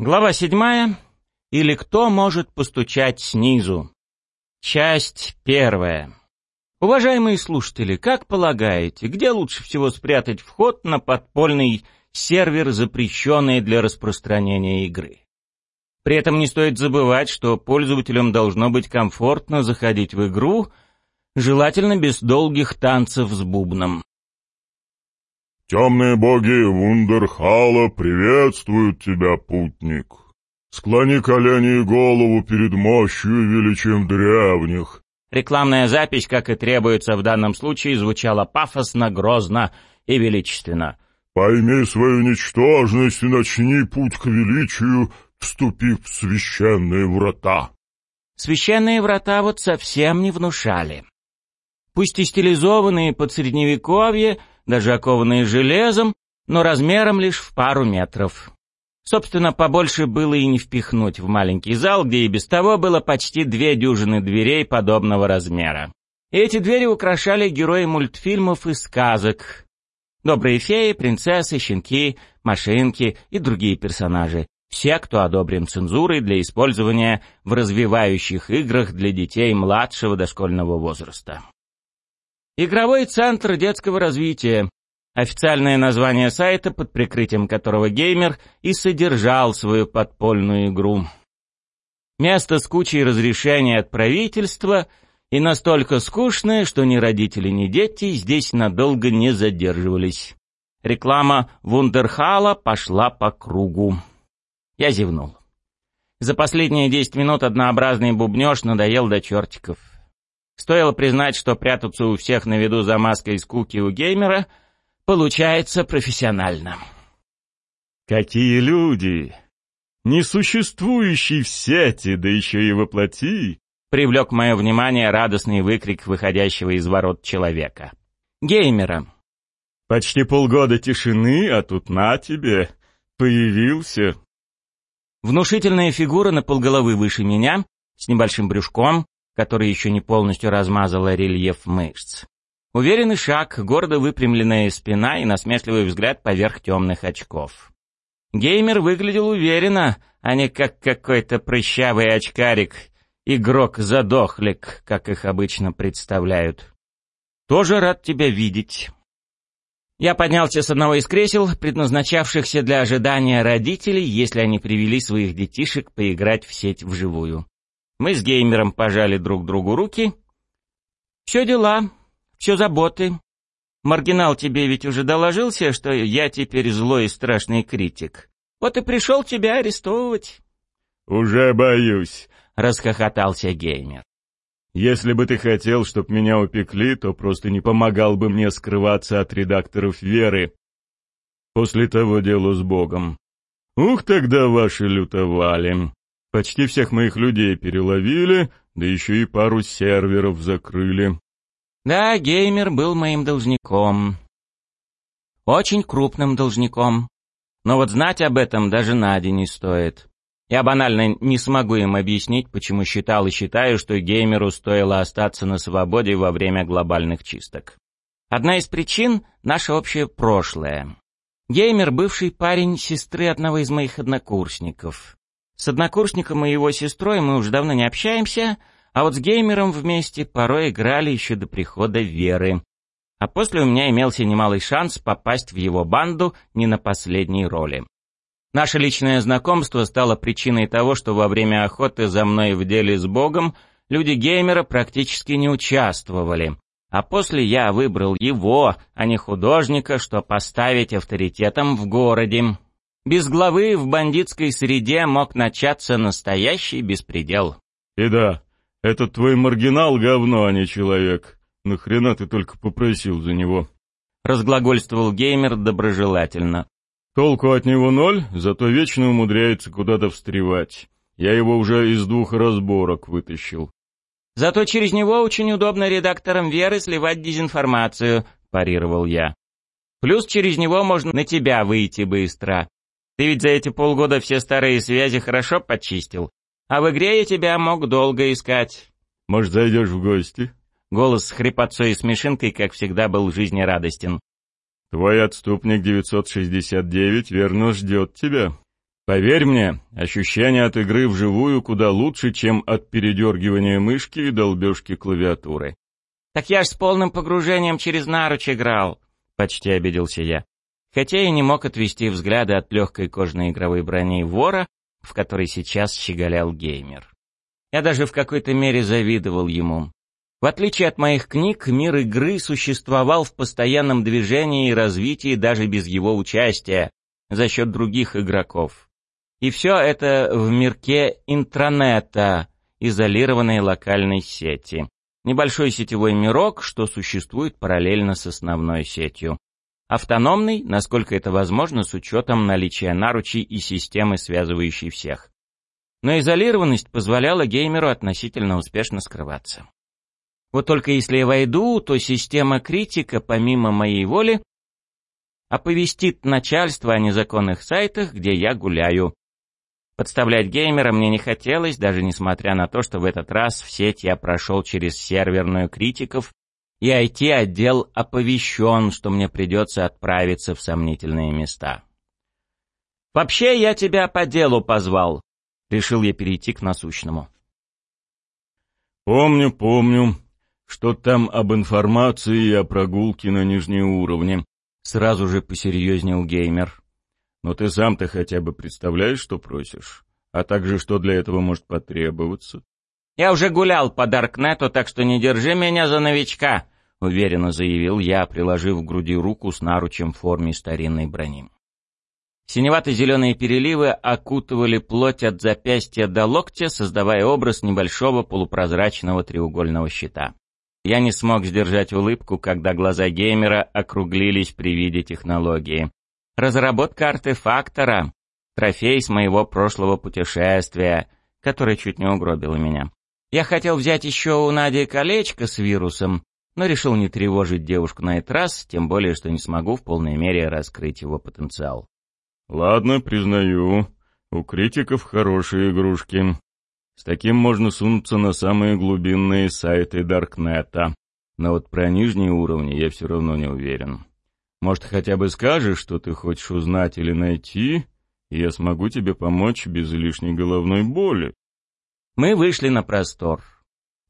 Глава седьмая. Или кто может постучать снизу? Часть первая. Уважаемые слушатели, как полагаете, где лучше всего спрятать вход на подпольный сервер, запрещенный для распространения игры? При этом не стоит забывать, что пользователям должно быть комфортно заходить в игру, желательно без долгих танцев с бубном. Темные боги Вундерхала приветствуют тебя, путник. Склони колени и голову перед мощью и величием древних. Рекламная запись, как и требуется в данном случае, звучала пафосно, грозно и величественно. Пойми свою ничтожность и начни путь к величию, вступив в священные врата. Священные врата вот совсем не внушали. Пусть и стилизованные под средневековье, даже окованные железом, но размером лишь в пару метров. Собственно, побольше было и не впихнуть в маленький зал, где и без того было почти две дюжины дверей подобного размера. И эти двери украшали герои мультфильмов и сказок. Добрые феи, принцессы, щенки, машинки и другие персонажи. Все, кто одобрен цензурой для использования в развивающих играх для детей младшего дошкольного возраста. Игровой центр детского развития. Официальное название сайта, под прикрытием которого геймер и содержал свою подпольную игру. Место с кучей разрешений от правительства и настолько скучное, что ни родители, ни дети здесь надолго не задерживались. Реклама Вундерхала пошла по кругу. Я зевнул. За последние десять минут однообразный бубнёж надоел до чертиков. Стоило признать, что прятаться у всех на виду за маской скуки у геймера получается профессионально. «Какие люди! Несуществующий в сети, да еще и воплоти!» Привлек мое внимание радостный выкрик выходящего из ворот человека. Геймера. «Почти полгода тишины, а тут на тебе! Появился!» Внушительная фигура на полголовы выше меня, с небольшим брюшком, который еще не полностью размазала рельеф мышц. Уверенный шаг, гордо выпрямленная спина и насмешливый взгляд поверх темных очков. Геймер выглядел уверенно, а не как какой-то прыщавый очкарик, игрок-задохлик, как их обычно представляют. «Тоже рад тебя видеть». Я поднялся с одного из кресел, предназначавшихся для ожидания родителей, если они привели своих детишек поиграть в сеть вживую. Мы с геймером пожали друг другу руки. Все дела, все заботы. Маргинал тебе ведь уже доложился, что я теперь злой и страшный критик. Вот и пришел тебя арестовывать. Уже боюсь, расхохотался геймер. Если бы ты хотел, чтоб меня упекли, то просто не помогал бы мне скрываться от редакторов Веры. После того дела с Богом. Ух, тогда ваши лютовали. Почти всех моих людей переловили, да еще и пару серверов закрыли. Да, геймер был моим должником. Очень крупным должником. Но вот знать об этом даже Наде не стоит. Я банально не смогу им объяснить, почему считал и считаю, что геймеру стоило остаться на свободе во время глобальных чисток. Одна из причин — наше общее прошлое. Геймер — бывший парень сестры одного из моих однокурсников. С однокурсником и его сестрой мы уже давно не общаемся, а вот с геймером вместе порой играли еще до прихода Веры. А после у меня имелся немалый шанс попасть в его банду не на последней роли. Наше личное знакомство стало причиной того, что во время охоты за мной в деле с Богом люди геймера практически не участвовали. А после я выбрал его, а не художника, что поставить авторитетом в городе. Без главы в бандитской среде мог начаться настоящий беспредел. И да, этот твой маргинал говно, а не человек. Нахрена ты только попросил за него? Разглагольствовал геймер доброжелательно. Толку от него ноль, зато вечно умудряется куда-то встревать. Я его уже из двух разборок вытащил. Зато через него очень удобно редакторам Веры сливать дезинформацию, парировал я. Плюс через него можно на тебя выйти быстро. Ты ведь за эти полгода все старые связи хорошо почистил. А в игре я тебя мог долго искать. Может, зайдешь в гости? Голос с хрипотцой и смешинкой, как всегда, был жизнерадостен. Твой отступник 969 верно ждет тебя. Поверь мне, ощущение от игры вживую куда лучше, чем от передергивания мышки и долбежки клавиатуры. «Так я ж с полным погружением через наруч играл», — почти обиделся я. Хотя и не мог отвести взгляды от легкой кожаной игровой брони вора, в которой сейчас щеголял геймер. Я даже в какой-то мере завидовал ему. В отличие от моих книг, мир игры существовал в постоянном движении и развитии даже без его участия, за счет других игроков. И все это в мирке интранета, изолированной локальной сети. Небольшой сетевой мирок, что существует параллельно с основной сетью. Автономный, насколько это возможно, с учетом наличия наручей и системы, связывающей всех. Но изолированность позволяла геймеру относительно успешно скрываться. Вот только если я войду, то система критика, помимо моей воли, оповестит начальство о незаконных сайтах, где я гуляю. Подставлять геймера мне не хотелось, даже несмотря на то, что в этот раз в сеть я прошел через серверную критиков, и IT-отдел оповещен, что мне придется отправиться в сомнительные места. «Вообще я тебя по делу позвал», — решил я перейти к насущному. «Помню, помню», что там об информации и о прогулке на нижние уровни. Сразу же посерьезнел геймер. Но ты сам-то хотя бы представляешь, что просишь? А также, что для этого может потребоваться? Я уже гулял по Даркнету, так что не держи меня за новичка, уверенно заявил я, приложив к груди руку с наручем в форме старинной брони. Синевато-зеленые переливы окутывали плоть от запястья до локтя, создавая образ небольшого полупрозрачного треугольного щита. Я не смог сдержать улыбку, когда глаза геймера округлились при виде технологии. Разработка артефактора — трофей с моего прошлого путешествия, которое чуть не угробило меня. Я хотел взять еще у Нади колечко с вирусом, но решил не тревожить девушку на этот раз, тем более, что не смогу в полной мере раскрыть его потенциал. «Ладно, признаю, у критиков хорошие игрушки», с таким можно сунуться на самые глубинные сайты Даркнета. Но вот про нижние уровни я все равно не уверен. Может, хотя бы скажешь, что ты хочешь узнать или найти, и я смогу тебе помочь без лишней головной боли. Мы вышли на простор.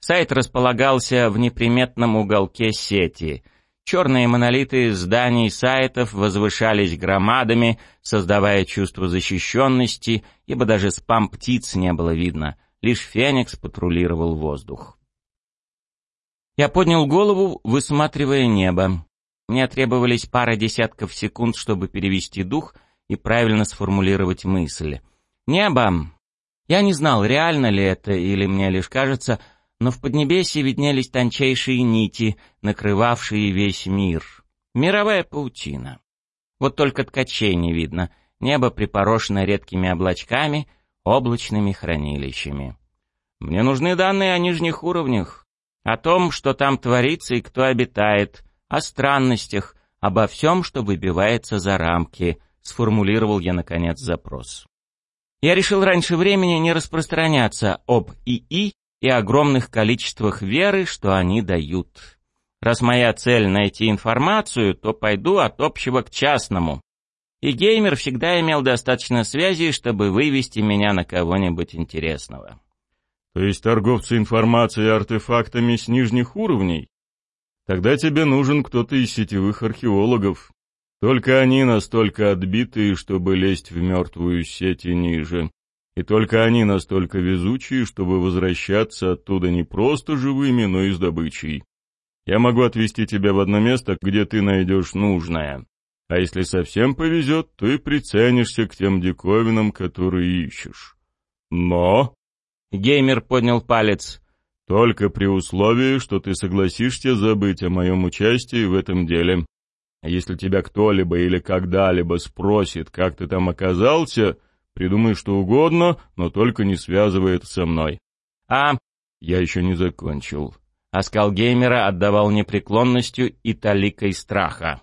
Сайт располагался в неприметном уголке сети. Черные монолиты зданий сайтов возвышались громадами, создавая чувство защищенности, ибо даже спам птиц не было видно — лишь Феникс патрулировал воздух. Я поднял голову, высматривая небо. Мне требовались пара десятков секунд, чтобы перевести дух и правильно сформулировать мысль. Небо! Я не знал, реально ли это или мне лишь кажется, но в Поднебесье виднелись тончайшие нити, накрывавшие весь мир. Мировая паутина. Вот только ткачей не видно. Небо припорошено редкими облачками — облачными хранилищами. Мне нужны данные о нижних уровнях, о том, что там творится и кто обитает, о странностях, обо всем, что выбивается за рамки, сформулировал я, наконец, запрос. Я решил раньше времени не распространяться об ИИ и огромных количествах веры, что они дают. Раз моя цель — найти информацию, то пойду от общего к частному и геймер всегда имел достаточно связей, чтобы вывести меня на кого-нибудь интересного. То есть торговцы информацией и артефактами с нижних уровней? Тогда тебе нужен кто-то из сетевых археологов. Только они настолько отбитые, чтобы лезть в мертвую сеть и ниже. И только они настолько везучие, чтобы возвращаться оттуда не просто живыми, но и с добычей. Я могу отвезти тебя в одно место, где ты найдешь нужное. А если совсем повезет, то и приценишься к тем диковинам, которые ищешь. Но...» Геймер поднял палец. «Только при условии, что ты согласишься забыть о моем участии в этом деле. Если тебя кто-либо или когда-либо спросит, как ты там оказался, придумай что угодно, но только не связывай это со мной». «А...» «Я еще не закончил». Оскал геймера отдавал непреклонностью и таликой страха.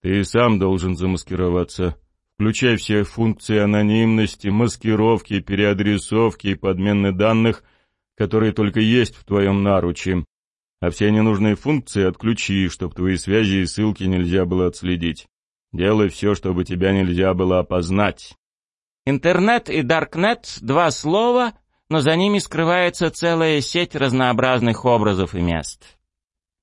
Ты сам должен замаскироваться. Включай все функции анонимности, маскировки, переадресовки и подмены данных, которые только есть в твоем наруче. А все ненужные функции отключи, чтобы твои связи и ссылки нельзя было отследить. Делай все, чтобы тебя нельзя было опознать. Интернет и Даркнет — два слова, но за ними скрывается целая сеть разнообразных образов и мест.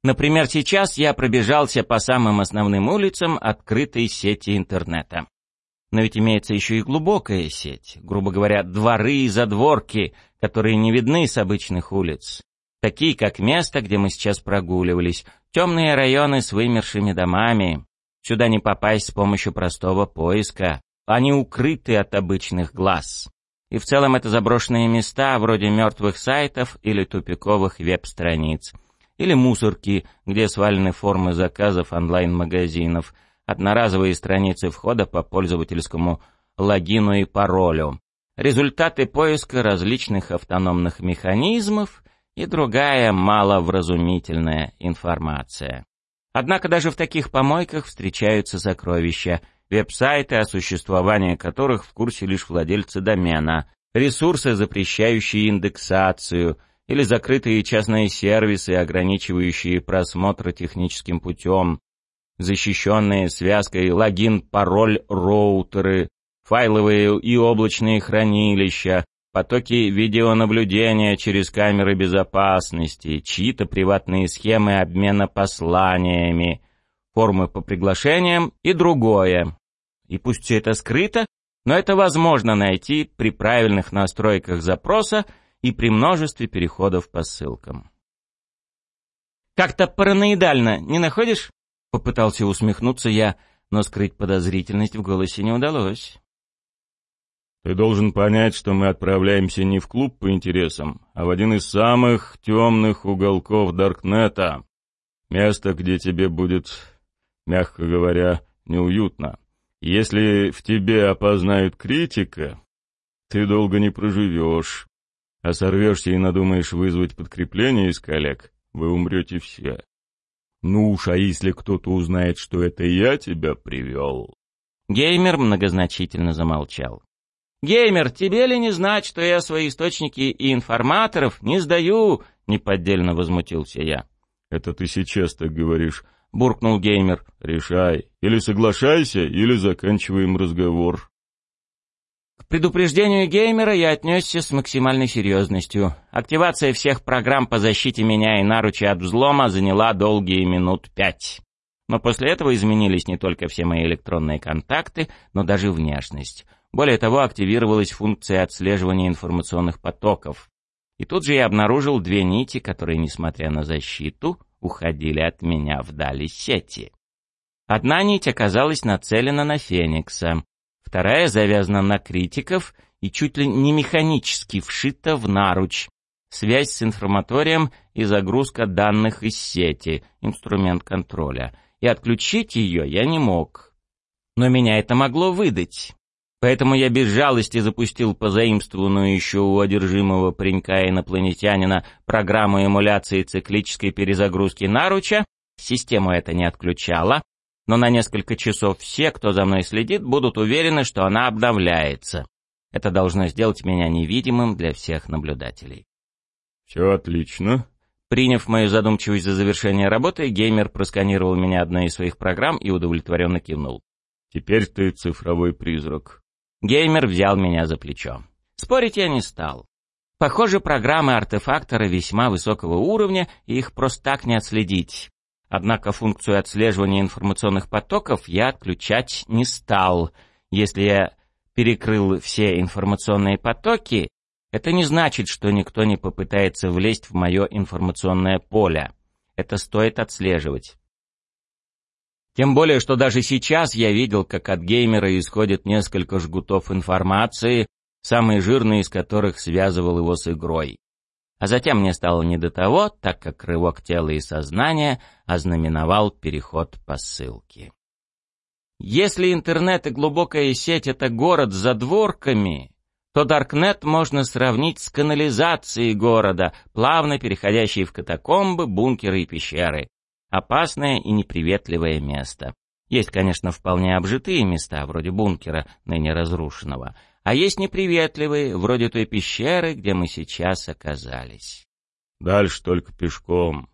Например, сейчас я пробежался по самым основным улицам открытой сети интернета. Но ведь имеется еще и глубокая сеть, грубо говоря, дворы и задворки, которые не видны с обычных улиц. Такие, как место, где мы сейчас прогуливались, темные районы с вымершими домами. Сюда не попасть с помощью простого поиска. Они укрыты от обычных глаз. И в целом это заброшенные места, вроде мертвых сайтов или тупиковых веб-страниц – или мусорки, где свалены формы заказов онлайн-магазинов, одноразовые страницы входа по пользовательскому логину и паролю, результаты поиска различных автономных механизмов и другая маловразумительная информация. Однако даже в таких помойках встречаются сокровища, веб-сайты, о существовании которых в курсе лишь владельцы домена, ресурсы, запрещающие индексацию – или закрытые частные сервисы, ограничивающие просмотр техническим путем, защищенные связкой логин-пароль роутеры, файловые и облачные хранилища, потоки видеонаблюдения через камеры безопасности, чьи-то приватные схемы обмена посланиями, формы по приглашениям и другое. И пусть все это скрыто, но это возможно найти при правильных настройках запроса и при множестве переходов по ссылкам. «Как-то параноидально, не находишь?» Попытался усмехнуться я, но скрыть подозрительность в голосе не удалось. «Ты должен понять, что мы отправляемся не в клуб по интересам, а в один из самых темных уголков Даркнета. Место, где тебе будет, мягко говоря, неуютно. Если в тебе опознают критика, ты долго не проживешь, а сорвешься и надумаешь вызвать подкрепление из коллег, вы умрете все. Ну уж, а если кто-то узнает, что это я тебя привел?» Геймер многозначительно замолчал. «Геймер, тебе ли не знать, что я свои источники и информаторов не сдаю?» — неподдельно возмутился я. «Это ты сейчас так говоришь», — буркнул геймер. «Решай. Или соглашайся, или заканчиваем разговор». К предупреждению геймера я отнесся с максимальной серьезностью. Активация всех программ по защите меня и наручи от взлома заняла долгие минут пять. Но после этого изменились не только все мои электронные контакты, но даже внешность. Более того, активировалась функция отслеживания информационных потоков. И тут же я обнаружил две нити, которые, несмотря на защиту, уходили от меня вдали сети. Одна нить оказалась нацелена на Феникса, Вторая завязана на критиков и чуть ли не механически вшита в наруч. Связь с информаторием и загрузка данных из сети, инструмент контроля. И отключить ее я не мог. Но меня это могло выдать. Поэтому я без жалости запустил позаимствованную еще у одержимого паренька-инопланетянина программу эмуляции циклической перезагрузки наруча. Систему это не отключала, но на несколько часов все, кто за мной следит, будут уверены, что она обновляется. Это должно сделать меня невидимым для всех наблюдателей. «Все отлично». Приняв мою задумчивость за завершение работы, геймер просканировал меня одной из своих программ и удовлетворенно кивнул. «Теперь ты цифровой призрак». Геймер взял меня за плечо. Спорить я не стал. Похоже, программы артефактора весьма высокого уровня, и их просто так не отследить. Однако функцию отслеживания информационных потоков я отключать не стал. Если я перекрыл все информационные потоки, это не значит, что никто не попытается влезть в мое информационное поле. Это стоит отслеживать. Тем более, что даже сейчас я видел, как от геймера исходит несколько жгутов информации, самые жирные из которых связывал его с игрой. А затем мне стало не до того, так как рывок тела и сознания ознаменовал переход по ссылке. Если интернет и глубокая сеть — это город с задворками, то Даркнет можно сравнить с канализацией города, плавно переходящей в катакомбы, бункеры и пещеры. Опасное и неприветливое место. Есть, конечно, вполне обжитые места, вроде бункера, ныне разрушенного, а есть неприветливые, вроде той пещеры, где мы сейчас оказались. Дальше только пешком.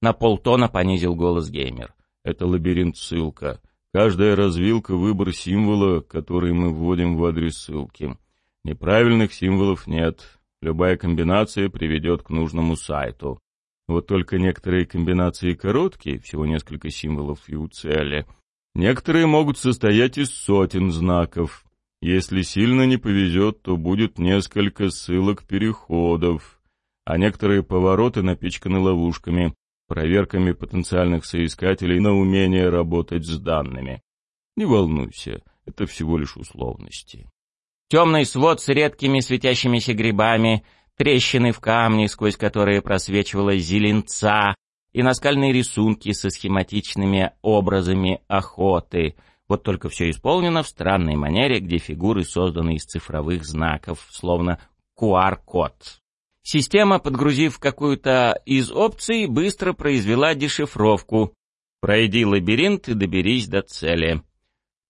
На полтона понизил голос геймер. Это лабиринт-ссылка. Каждая развилка — выбор символа, который мы вводим в адрес ссылки. Неправильных символов нет. Любая комбинация приведет к нужному сайту. Вот только некоторые комбинации короткие, всего несколько символов и у цели. Некоторые могут состоять из сотен знаков. Если сильно не повезет, то будет несколько ссылок переходов, а некоторые повороты напичканы ловушками, проверками потенциальных соискателей на умение работать с данными. Не волнуйся, это всего лишь условности. Темный свод с редкими светящимися грибами, трещины в камне, сквозь которые просвечивала зеленца, и наскальные рисунки со схематичными образами охоты. Вот только все исполнено в странной манере, где фигуры созданы из цифровых знаков, словно QR-код. Система, подгрузив какую-то из опций, быстро произвела дешифровку. Пройди лабиринт и доберись до цели.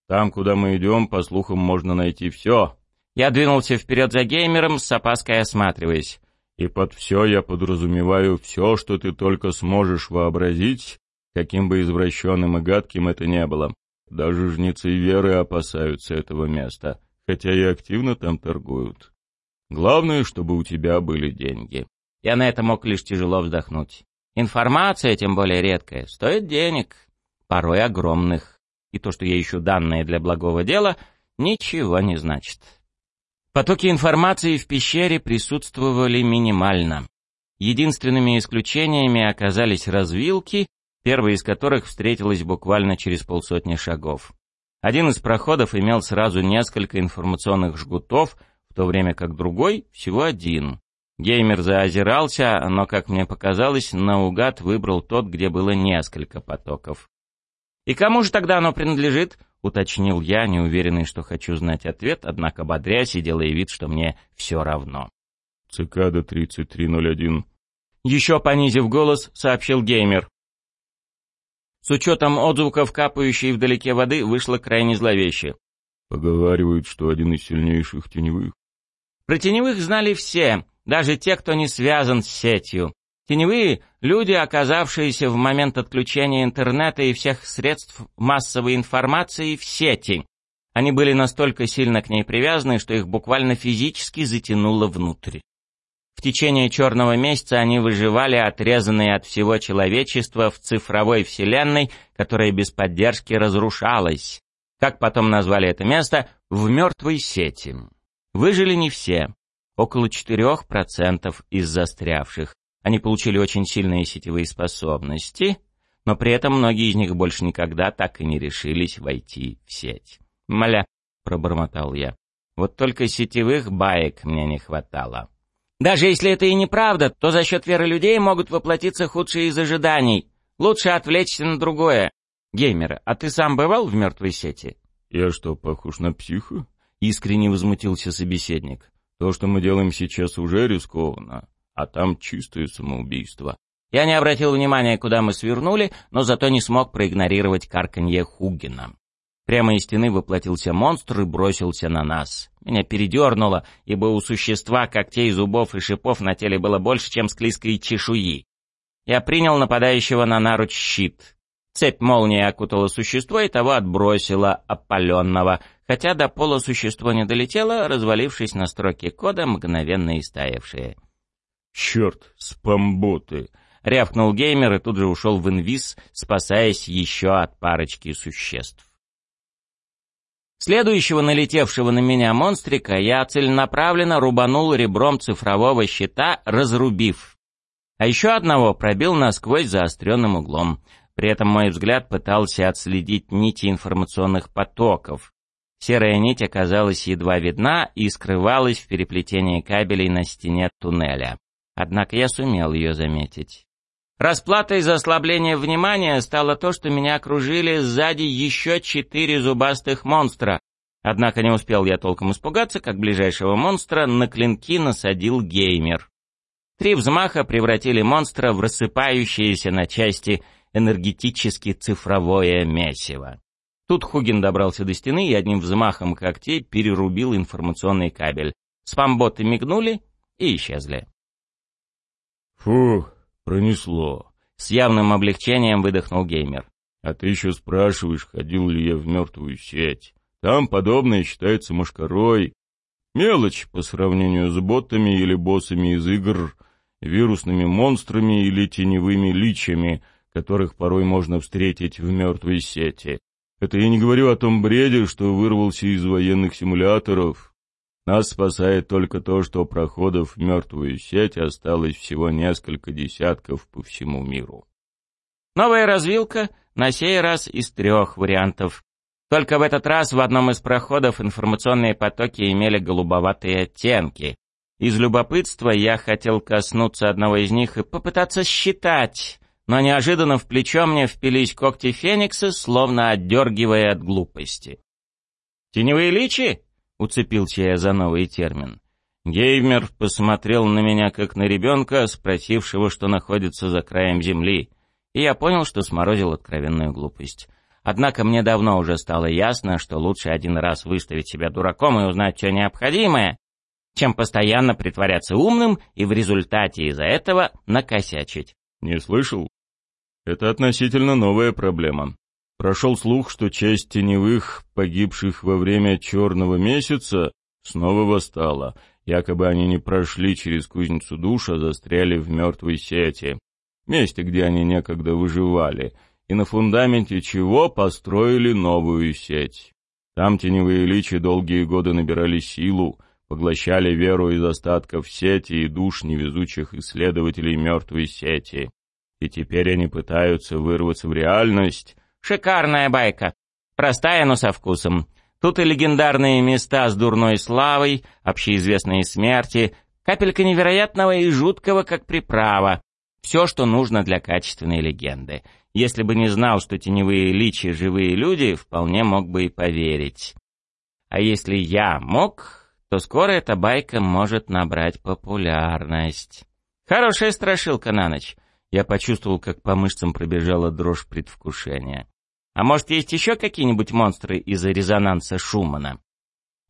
Там, куда мы идем, по слухам, можно найти все. Я двинулся вперед за геймером, с опаской осматриваясь. И под все я подразумеваю все, что ты только сможешь вообразить, каким бы извращенным и гадким это не было. Даже жнецы веры опасаются этого места, хотя и активно там торгуют. Главное, чтобы у тебя были деньги. Я на это мог лишь тяжело вздохнуть. Информация, тем более редкая, стоит денег, порой огромных. И то, что я ищу данные для благого дела, ничего не значит. Потоки информации в пещере присутствовали минимально. Единственными исключениями оказались развилки, первая из которых встретилась буквально через полсотни шагов. Один из проходов имел сразу несколько информационных жгутов, то время как другой всего один. Геймер заозирался, но, как мне показалось, наугад выбрал тот, где было несколько потоков. «И кому же тогда оно принадлежит?» — уточнил я, неуверенный, что хочу знать ответ, однако бодрясь и делая вид, что мне все равно. «Цикада 3301». Еще понизив голос, сообщил геймер. С учетом отзвуков капающей вдалеке воды вышло крайне зловеще. Поговаривают, что один из сильнейших теневых. Про теневых знали все, даже те, кто не связан с сетью. Теневые — люди, оказавшиеся в момент отключения интернета и всех средств массовой информации в сети. Они были настолько сильно к ней привязаны, что их буквально физически затянуло внутрь. В течение черного месяца они выживали, отрезанные от всего человечества в цифровой вселенной, которая без поддержки разрушалась. Как потом назвали это место? В мертвой сети. Выжили не все. Около 4% из застрявших. Они получили очень сильные сетевые способности, но при этом многие из них больше никогда так и не решились войти в сеть. «Мля», — пробормотал я, — «вот только сетевых баек мне не хватало». Даже если это и неправда, то за счет веры людей могут воплотиться худшие из ожиданий. Лучше отвлечься на другое. Геймер, а ты сам бывал в мертвой сети? Я что, похож на психа? — искренне возмутился собеседник. «То, что мы делаем сейчас, уже рискованно, а там чистое самоубийство». Я не обратил внимания, куда мы свернули, но зато не смог проигнорировать карканье Хугина. Прямо из стены воплотился монстр и бросился на нас. Меня передернуло, ибо у существа когтей, зубов и шипов на теле было больше, чем склизкой чешуи. Я принял нападающего на наруч щит. Цепь молнии окутала существо и того отбросила, опаленного, хотя до пола существо не долетело, развалившись на строке кода, мгновенно истаявшие. «Черт, спамботы!» — рявкнул геймер и тут же ушел в инвиз, спасаясь еще от парочки существ. Следующего налетевшего на меня монстрика я целенаправленно рубанул ребром цифрового щита, разрубив. А еще одного пробил насквозь заостренным углом. При этом мой взгляд пытался отследить нити информационных потоков. Серая нить оказалась едва видна и скрывалась в переплетении кабелей на стене туннеля. Однако я сумел ее заметить. Расплатой за ослабление внимания стало то, что меня окружили сзади еще четыре зубастых монстра. Однако не успел я толком испугаться, как ближайшего монстра на клинки насадил геймер. Три взмаха превратили монстра в рассыпающиеся на части энергетически цифровое месиво. Тут Хугин добрался до стены и одним взмахом когтей перерубил информационный кабель. Спамботы мигнули и исчезли. «Фух, пронесло», — с явным облегчением выдохнул геймер. А ты еще спрашиваешь, ходил ли я в мертвую сеть. Там подобное считается мошкарой. Мелочь по сравнению с ботами или боссами из игр, вирусными монстрами или теневыми личами, которых порой можно встретить в мертвой сети. Это я не говорю о том бреде, что вырвался из военных симуляторов. Нас спасает только то, что проходов в мертвую сеть осталось всего несколько десятков по всему миру. Новая развилка, на сей раз из трех вариантов. Только в этот раз в одном из проходов информационные потоки имели голубоватые оттенки. Из любопытства я хотел коснуться одного из них и попытаться считать, но неожиданно в плечо мне впились когти Феникса, словно отдергивая от глупости. «Теневые личи?» — уцепился я за новый термин. Геймер посмотрел на меня, как на ребенка, спросившего, что находится за краем земли, и я понял, что сморозил откровенную глупость. Однако мне давно уже стало ясно, что лучше один раз выставить себя дураком и узнать все необходимое, чем постоянно притворяться умным и в результате из-за этого накосячить. «Не слышал?» Это относительно новая проблема. Прошел слух, что часть теневых, погибших во время черного месяца, снова восстала. Якобы они не прошли через кузницу душа, застряли в мертвой сети, месте, где они некогда выживали, и на фундаменте чего построили новую сеть. Там теневые личи долгие годы набирали силу, поглощали веру из остатков сети и душ невезучих исследователей мертвой сети и теперь они пытаются вырваться в реальность. Шикарная байка. Простая, но со вкусом. Тут и легендарные места с дурной славой, общеизвестные смерти, капелька невероятного и жуткого, как приправа. Все, что нужно для качественной легенды. Если бы не знал, что теневые личи — живые люди, вполне мог бы и поверить. А если я мог, то скоро эта байка может набрать популярность. Хорошая страшилка на ночь. Я почувствовал, как по мышцам пробежала дрожь предвкушения. А может, есть еще какие-нибудь монстры из-за резонанса Шумана?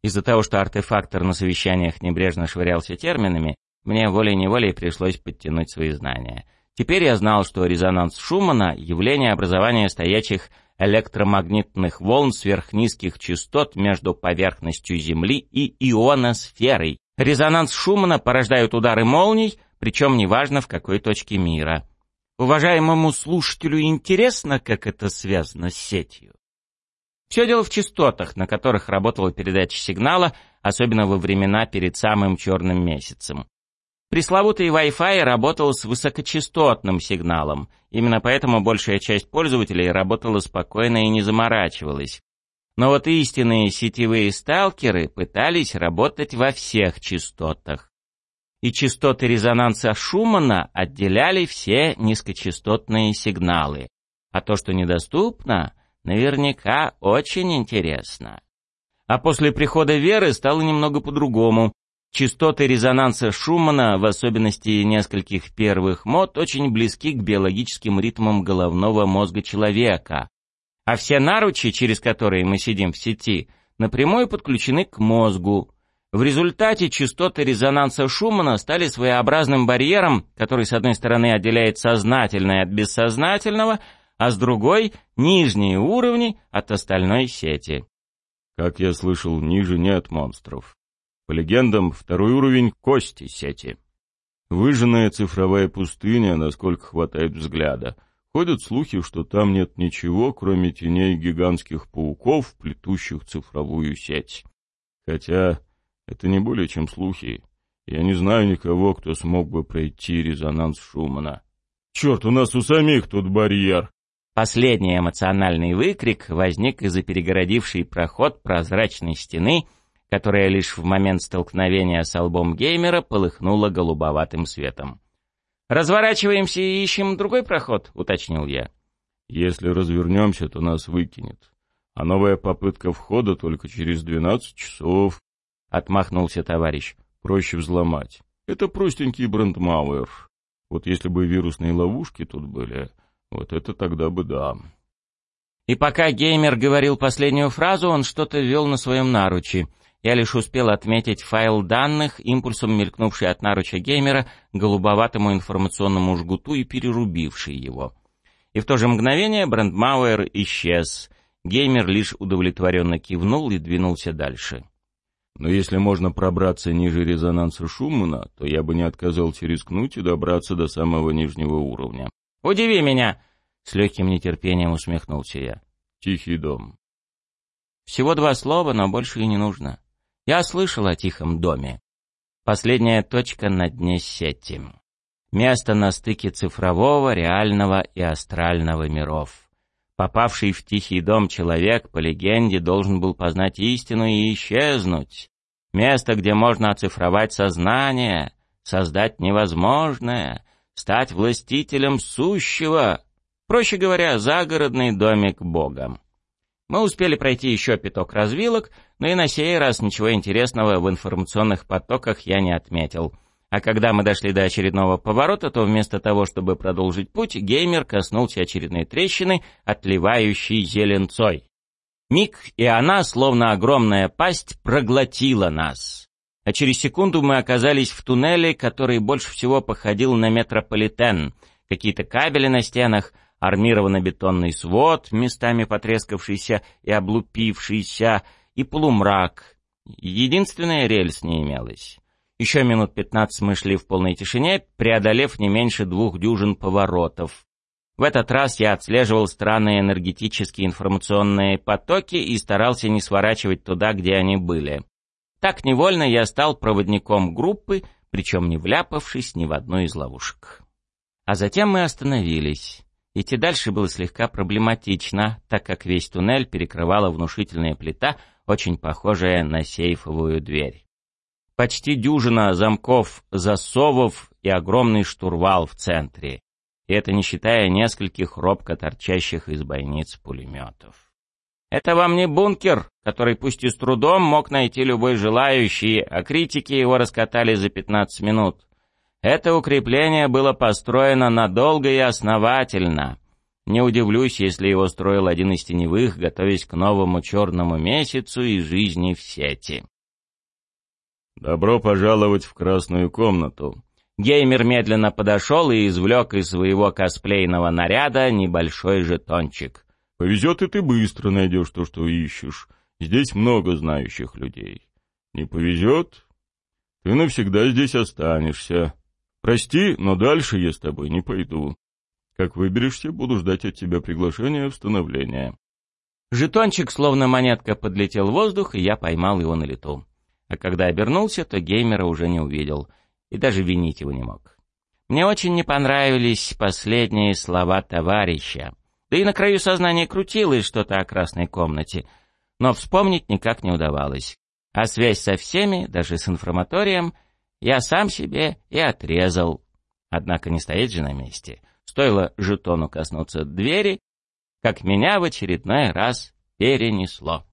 Из-за того, что артефактор на совещаниях небрежно швырялся терминами, мне волей-неволей пришлось подтянуть свои знания. Теперь я знал, что резонанс Шумана — явление образования стоячих электромагнитных волн сверхнизких частот между поверхностью Земли и ионосферой. Резонанс Шумана порождает удары молний, причем неважно в какой точке мира. Уважаемому слушателю интересно, как это связано с сетью? Все дело в частотах, на которых работала передача сигнала, особенно во времена перед самым черным месяцем. Пресловутый Wi-Fi работал с высокочастотным сигналом, именно поэтому большая часть пользователей работала спокойно и не заморачивалась. Но вот истинные сетевые сталкеры пытались работать во всех частотах и частоты резонанса Шумана отделяли все низкочастотные сигналы. А то, что недоступно, наверняка очень интересно. А после прихода Веры стало немного по-другому. Частоты резонанса Шумана, в особенности нескольких первых мод, очень близки к биологическим ритмам головного мозга человека. А все наручи, через которые мы сидим в сети, напрямую подключены к мозгу, в результате частоты резонанса Шумана стали своеобразным барьером, который с одной стороны отделяет сознательное от бессознательного, а с другой — нижние уровни от остальной сети. Как я слышал, ниже нет монстров. По легендам, второй уровень — кости сети. Выжженная цифровая пустыня, насколько хватает взгляда. Ходят слухи, что там нет ничего, кроме теней гигантских пауков, плетущих цифровую сеть. Хотя это не более чем слухи. Я не знаю никого, кто смог бы пройти резонанс Шумана. Черт, у нас у самих тут барьер. Последний эмоциональный выкрик возник из-за перегородившей проход прозрачной стены, которая лишь в момент столкновения с лбом геймера полыхнула голубоватым светом. «Разворачиваемся и ищем другой проход», — уточнил я. «Если развернемся, то нас выкинет. А новая попытка входа только через двенадцать часов. — отмахнулся товарищ. «Проще взломать. Это простенький брендмауэр. Вот если бы вирусные ловушки тут были, вот это тогда бы да». И пока геймер говорил последнюю фразу, он что-то вел на своем наруче. Я лишь успел отметить файл данных, импульсом мелькнувший от наруча геймера, голубоватому информационному жгуту и перерубивший его. И в то же мгновение Брандмауэр исчез. Геймер лишь удовлетворенно кивнул и двинулся дальше. Но если можно пробраться ниже резонанса Шумана, то я бы не отказался рискнуть и добраться до самого нижнего уровня. «Удиви меня!» — с легким нетерпением усмехнулся я. «Тихий дом». Всего два слова, но больше и не нужно. Я слышал о тихом доме. Последняя точка на дне сети. Место на стыке цифрового, реального и астрального миров. Попавший в тихий дом человек, по легенде, должен был познать истину и исчезнуть. Место, где можно оцифровать сознание, создать невозможное, стать властителем сущего. Проще говоря, загородный домик Бога. Мы успели пройти еще пяток развилок, но и на сей раз ничего интересного в информационных потоках я не отметил — а когда мы дошли до очередного поворота, то вместо того, чтобы продолжить путь, геймер коснулся очередной трещины, отливающей зеленцой. Миг, и она, словно огромная пасть, проглотила нас. А через секунду мы оказались в туннеле, который больше всего походил на метрополитен. Какие-то кабели на стенах, армированно-бетонный свод, местами потрескавшийся и облупившийся, и полумрак. Единственная рельс не имелась. Еще минут пятнадцать мы шли в полной тишине, преодолев не меньше двух дюжин поворотов. В этот раз я отслеживал странные энергетические информационные потоки и старался не сворачивать туда, где они были. Так невольно я стал проводником группы, причем не вляпавшись ни в одну из ловушек. А затем мы остановились. Идти дальше было слегка проблематично, так как весь туннель перекрывала внушительная плита, очень похожая на сейфовую дверь. Почти дюжина замков, засовов и огромный штурвал в центре. И это не считая нескольких робко торчащих из бойниц пулеметов. Это вам не бункер, который пусть и с трудом мог найти любой желающий, а критики его раскатали за 15 минут. Это укрепление было построено надолго и основательно. Не удивлюсь, если его строил один из теневых, готовясь к новому черному месяцу и жизни в сети. «Добро пожаловать в красную комнату». Геймер медленно подошел и извлек из своего косплейного наряда небольшой жетончик. «Повезет, и ты быстро найдешь то, что ищешь. Здесь много знающих людей. Не повезет, ты навсегда здесь останешься. Прости, но дальше я с тобой не пойду. Как выберешься, буду ждать от тебя приглашения в становление». Жетончик, словно монетка, подлетел в воздух, и я поймал его на лету. А когда обернулся, то геймера уже не увидел и даже винить его не мог. Мне очень не понравились последние слова товарища. Да и на краю сознания крутилось что-то о красной комнате, но вспомнить никак не удавалось. А связь со всеми, даже с информаторием, я сам себе и отрезал. Однако не стоять же на месте. Стоило жетону коснуться двери, как меня в очередной раз перенесло.